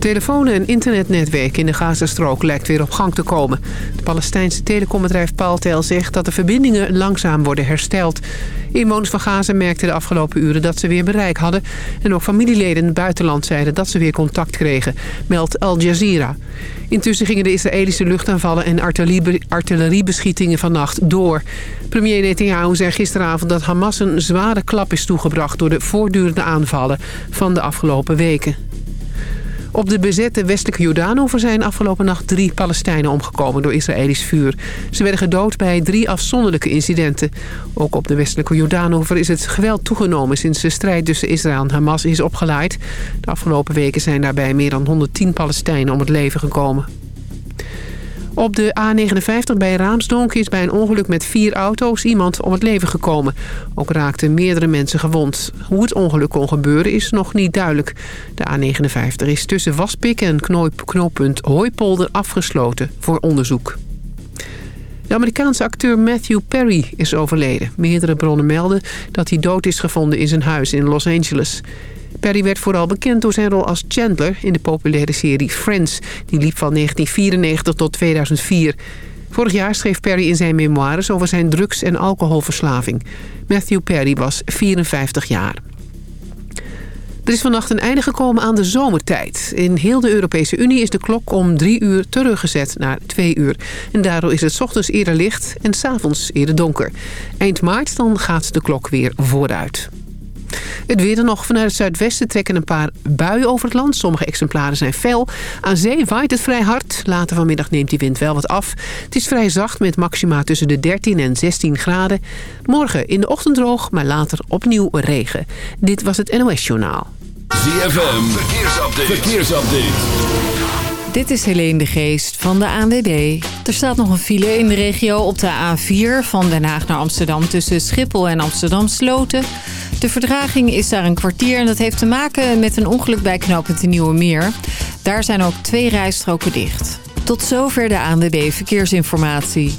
Telefoon- en internetnetwerk in de Gazastrook lijkt weer op gang te komen. Het Palestijnse telecombedrijf Paltel zegt dat de verbindingen langzaam worden hersteld. Inwoners van Gaza merkten de afgelopen uren dat ze weer bereik hadden. En ook familieleden in het buitenland zeiden dat ze weer contact kregen, meldt Al Jazeera. Intussen gingen de Israëlische luchtaanvallen en artilleriebeschietingen vannacht door. Premier Netanyahu zei gisteravond dat Hamas een zware klap is toegebracht... door de voortdurende aanvallen van de afgelopen weken. Op de bezette westelijke Jordaanover zijn afgelopen nacht drie Palestijnen omgekomen door Israëlisch vuur. Ze werden gedood bij drie afzonderlijke incidenten. Ook op de westelijke Jordaanover is het geweld toegenomen sinds de strijd tussen Israël en Hamas is opgeleid. De afgelopen weken zijn daarbij meer dan 110 Palestijnen om het leven gekomen. Op de A59 bij Raamsdonk is bij een ongeluk met vier auto's iemand om het leven gekomen. Ook raakten meerdere mensen gewond. Hoe het ongeluk kon gebeuren is nog niet duidelijk. De A59 is tussen Waspik en knooppunt Hooipolder afgesloten voor onderzoek. De Amerikaanse acteur Matthew Perry is overleden. Meerdere bronnen melden dat hij dood is gevonden in zijn huis in Los Angeles. Perry werd vooral bekend door zijn rol als Chandler in de populaire serie Friends. Die liep van 1994 tot 2004. Vorig jaar schreef Perry in zijn memoires over zijn drugs- en alcoholverslaving. Matthew Perry was 54 jaar. Er is vannacht een einde gekomen aan de zomertijd. In heel de Europese Unie is de klok om drie uur teruggezet naar twee uur. En daardoor is het ochtends eerder licht en s'avonds eerder donker. Eind maart dan gaat de klok weer vooruit. Het weer dan nog. Vanuit het zuidwesten trekken een paar buien over het land. Sommige exemplaren zijn fel. Aan zee waait het vrij hard. Later vanmiddag neemt die wind wel wat af. Het is vrij zacht met maxima tussen de 13 en 16 graden. Morgen in de ochtend droog, maar later opnieuw regen. Dit was het NOS Journaal. ZFM, verkeersupdate. verkeersupdate. Dit is Helene de Geest van de ANWB. Er staat nog een file in de regio op de A4 van Den Haag naar Amsterdam... tussen Schiphol en Amsterdam Sloten. De verdraging is daar een kwartier en dat heeft te maken met een ongeluk bij knooppunt de Nieuwe Meer. Daar zijn ook twee rijstroken dicht. Tot zover de ANWB Verkeersinformatie.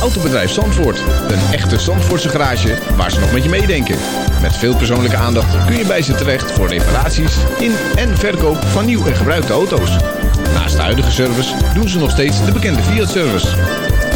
Autobedrijf Zandvoort. Een echte Zandvoortse garage waar ze nog met je meedenken. Met veel persoonlijke aandacht kun je bij ze terecht voor reparaties in en verkoop van nieuw en gebruikte auto's. Naast de huidige service doen ze nog steeds de bekende Fiat-service.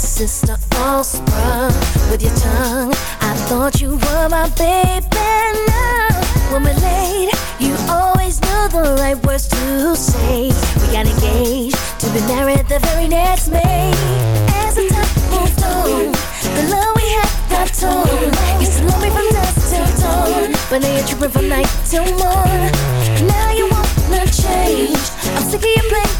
Sister all sprung with your tongue. I thought you were my baby. Now, when we're late, you always knew the right words to say. We got engaged to be married the very next May. As the time moved on, the love we had got torn. Used to love me from dusk till dawn, but now you're tripping from night till morn. Now you wanna change. I'm sick of you playing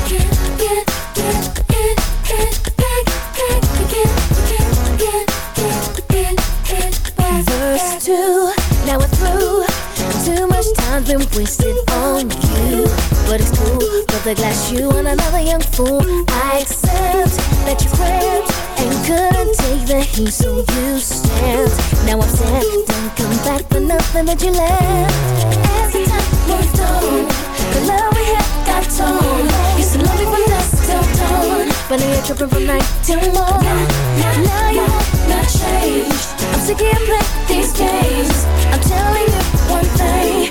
been wasted on you. But it's cool, put the glass you and another young fool. I accept that you cramped and couldn't take the heat, so you snapped. Now I'm sad, don't come back for nothing that you left. As the time moved on, the love we had got torn. Used to love me from dusk till dawn. But now you're tripping from night till morning. Now you have not changed. I'm sick of playing these games. I'm telling you one thing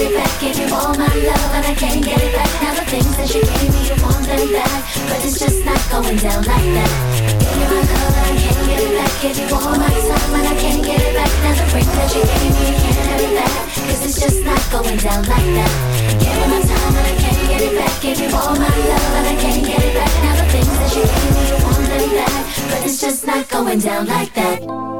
it back. Give you all my love and I can't get it back. Now the things that you gave me, you want them back. But it's just not going down like that. Give you my love and I can't get it back. Give you all my time and I can't get it back. Now the ring that you gave me, you can't have it back. Cause it's just not going down like that. Give you my time and I can't get it back. Give you all my love and I can't get it back. Now the things that you gave me, you want them back. But it's just not going down like that.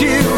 You.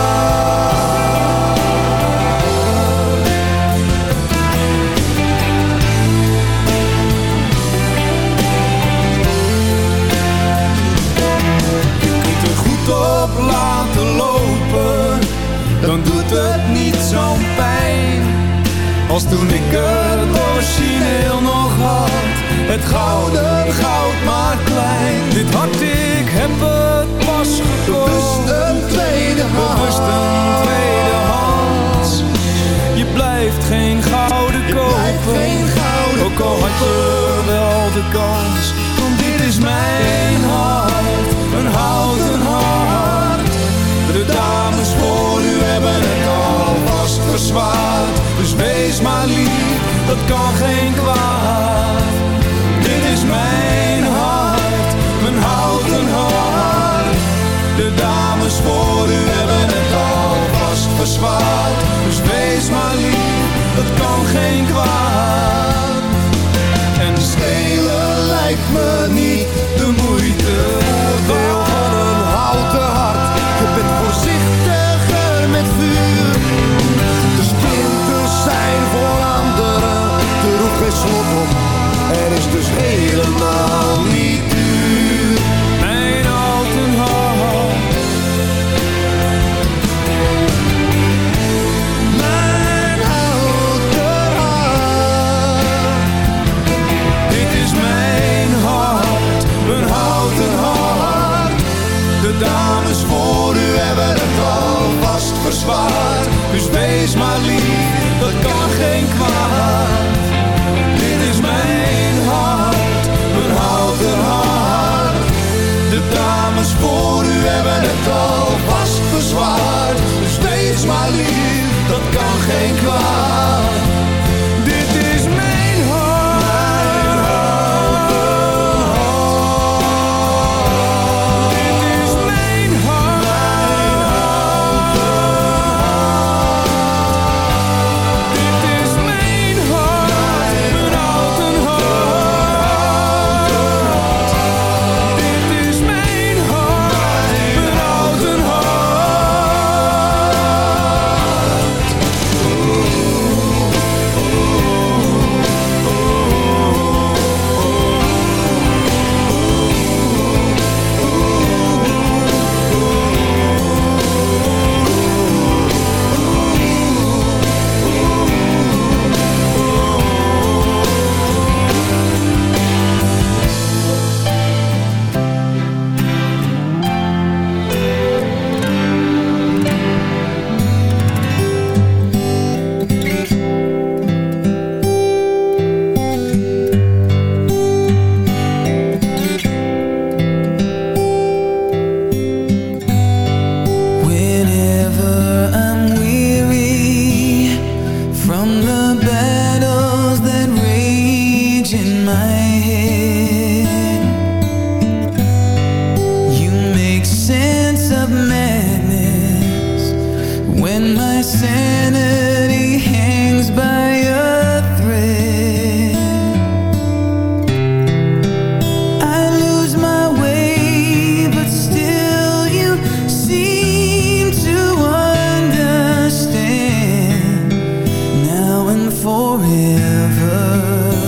denk waar going forever.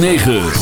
9.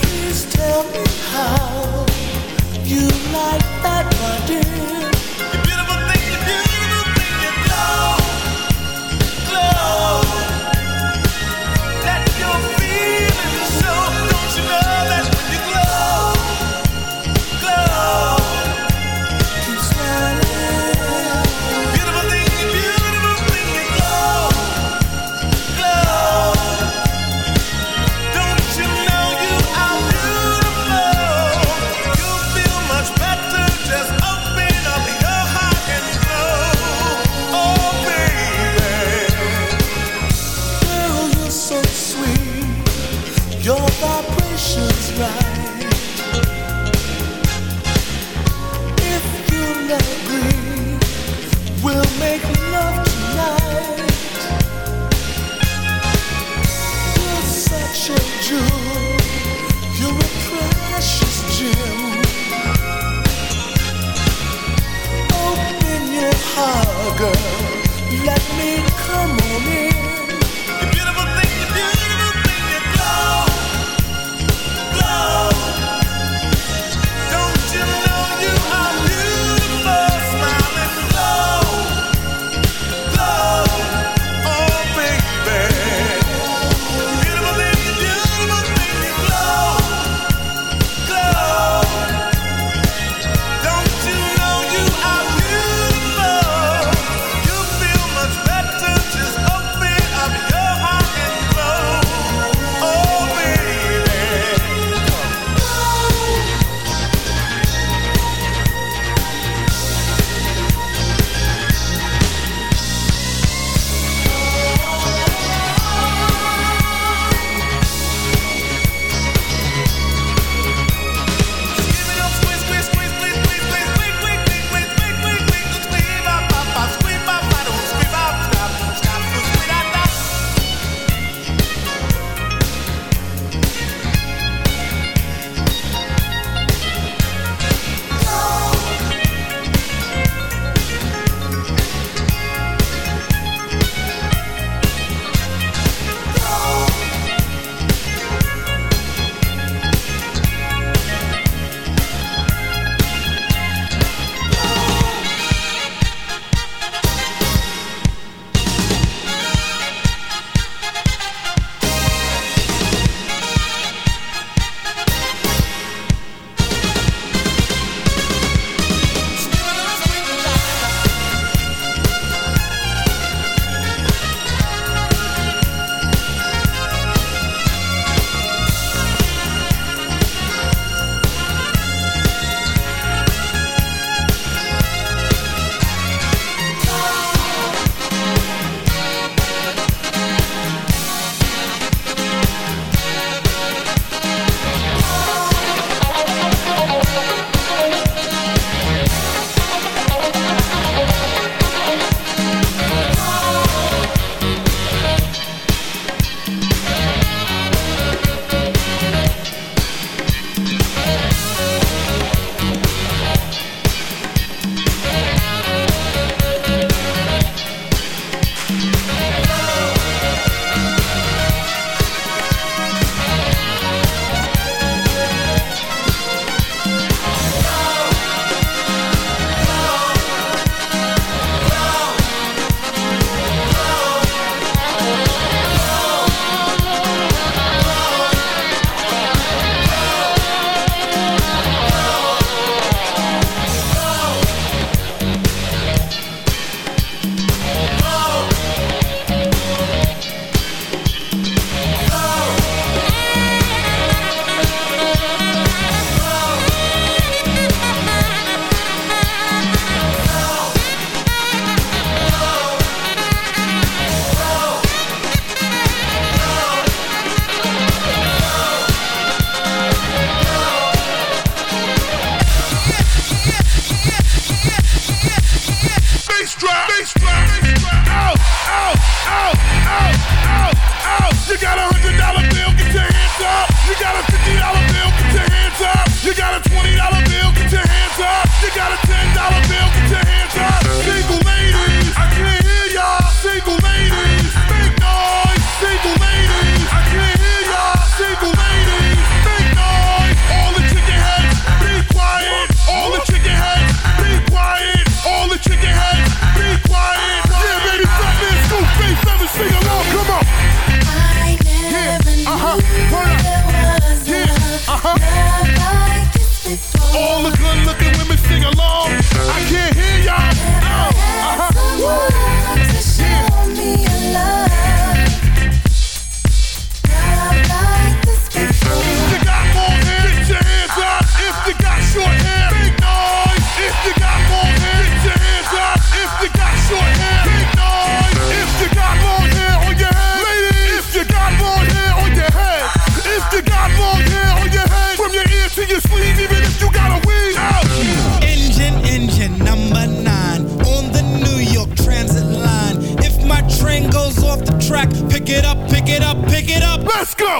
Please tell me how you like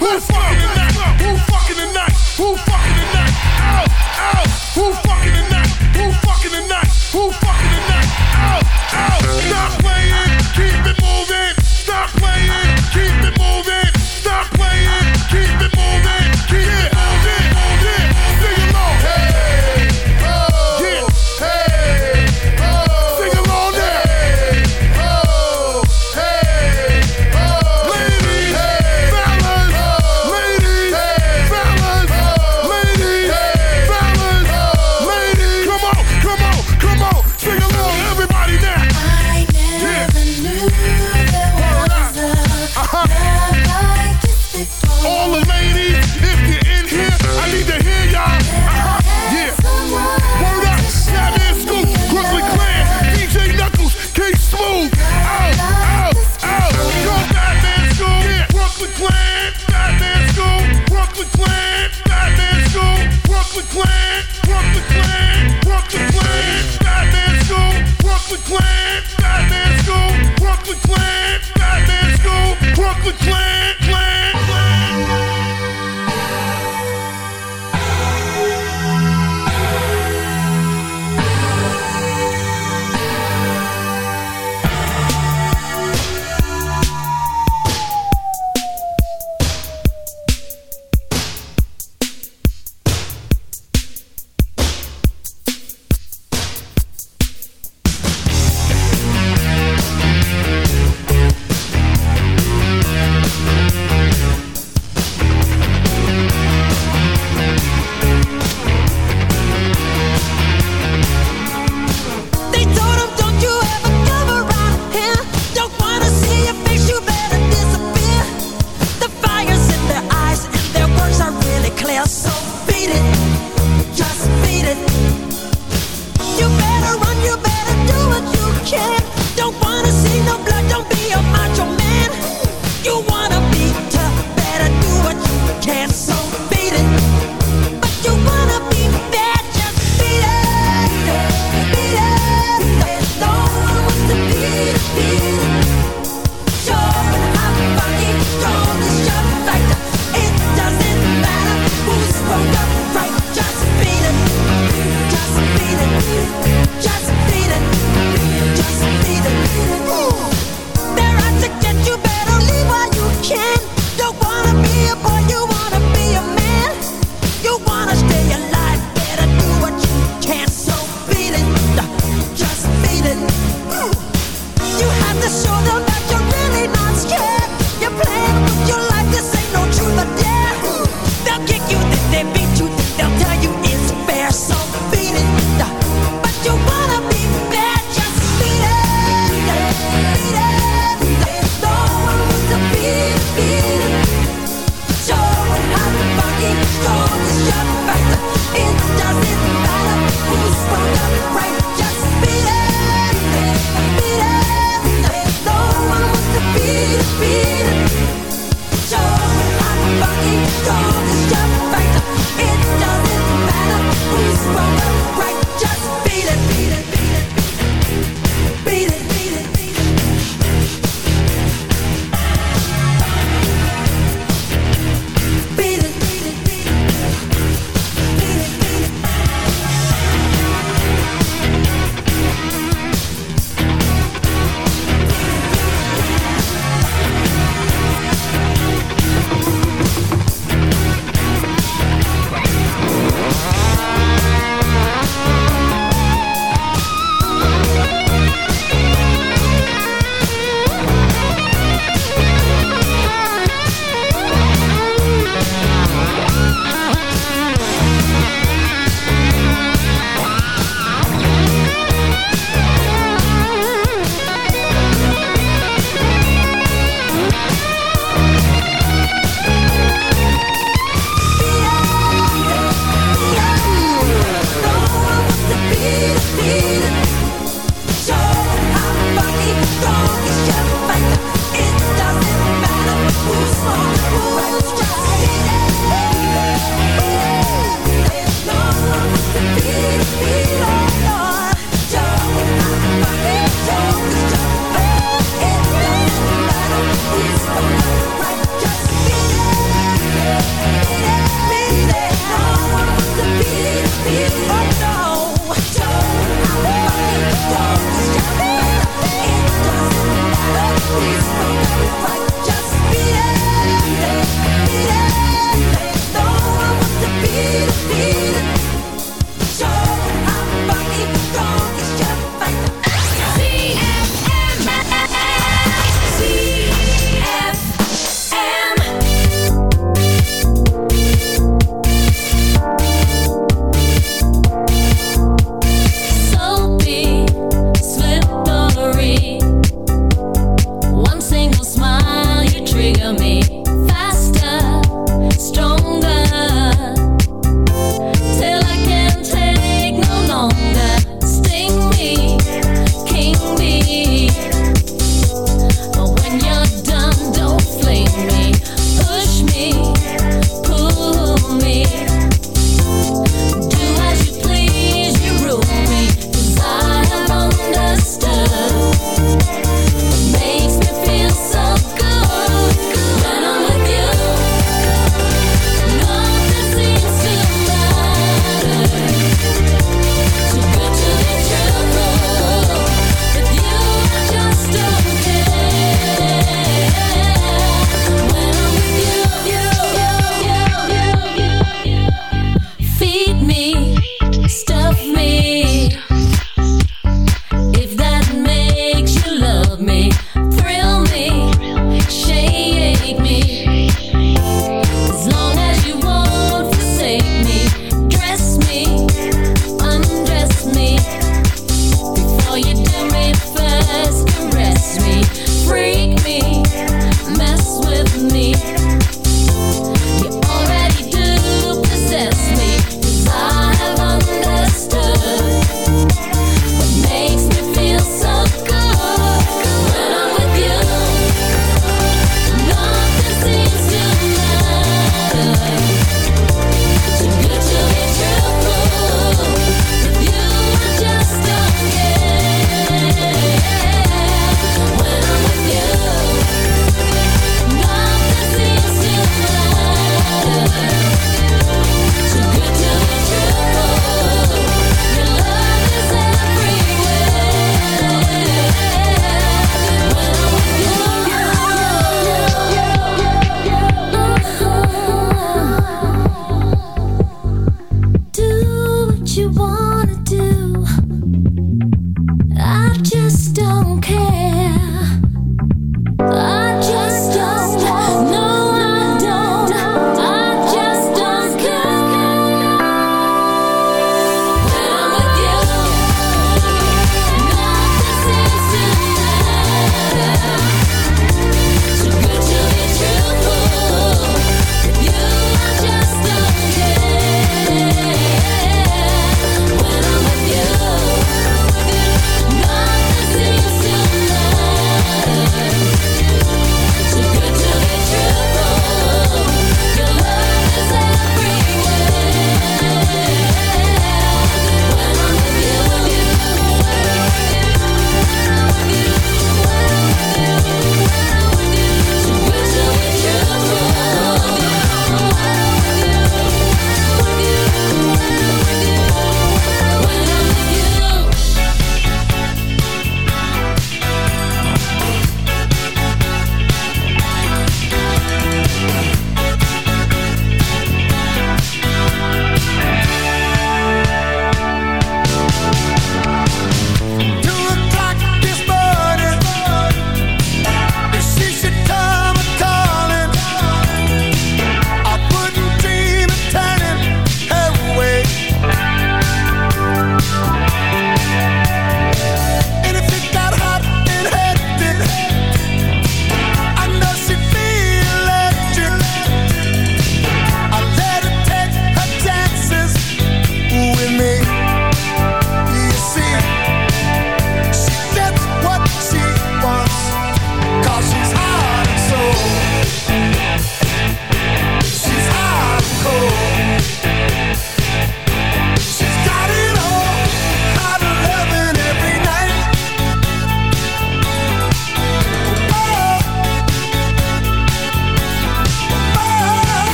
Let's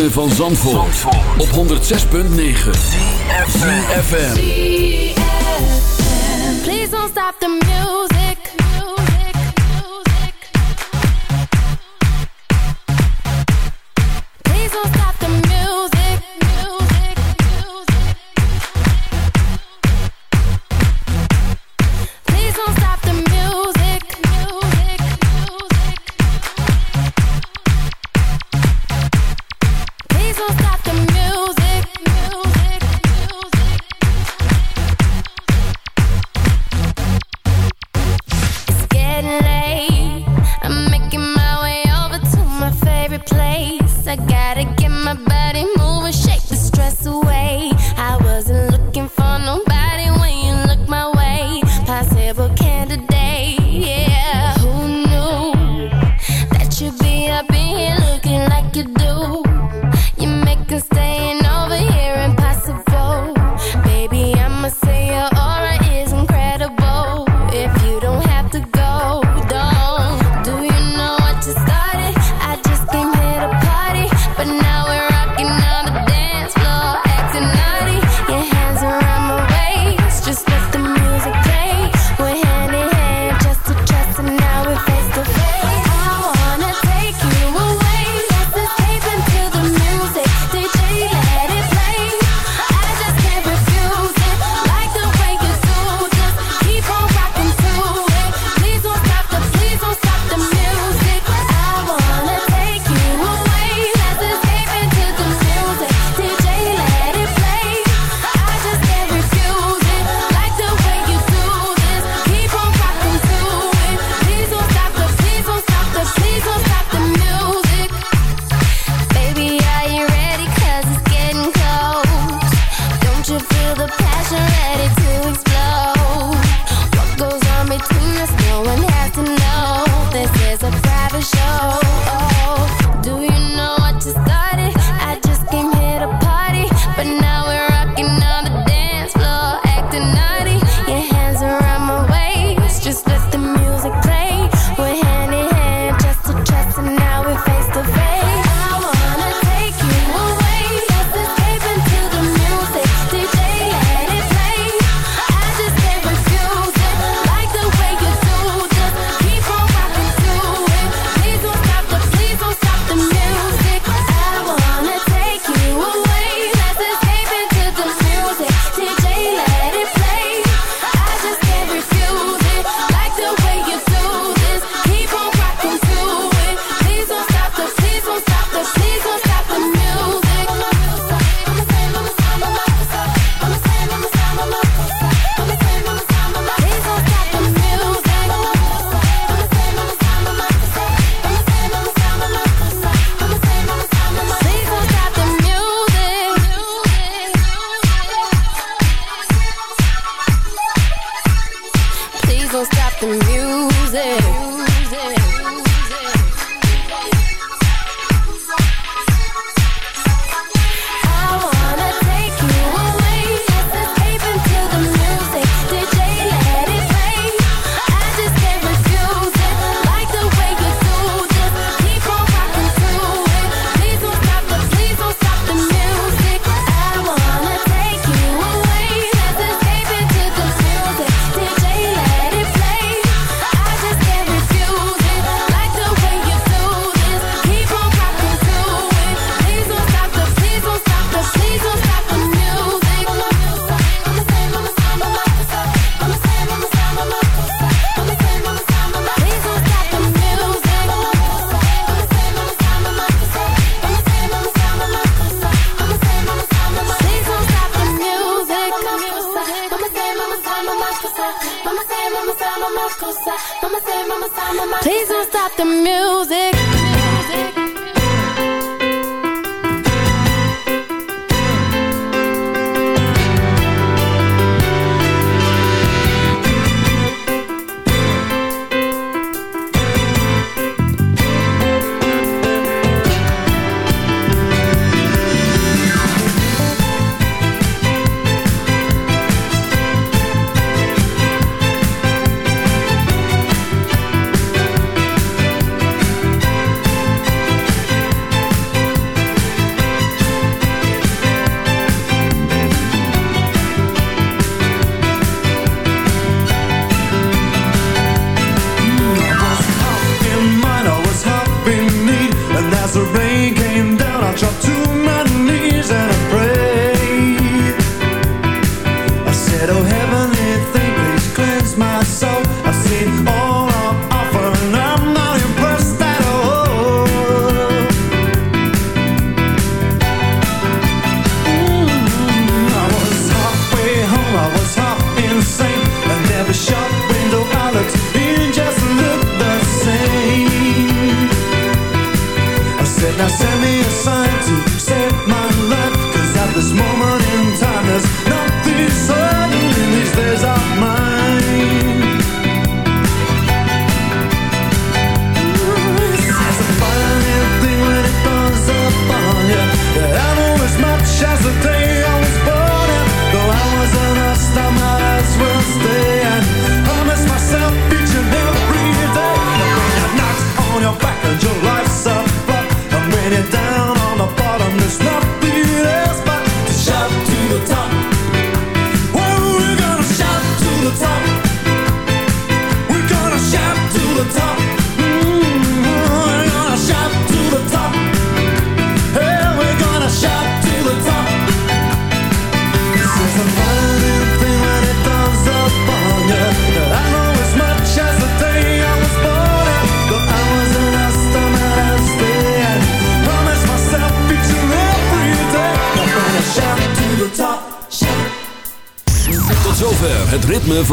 van Zandvoort, op 106.9 FM. Please don't stop the music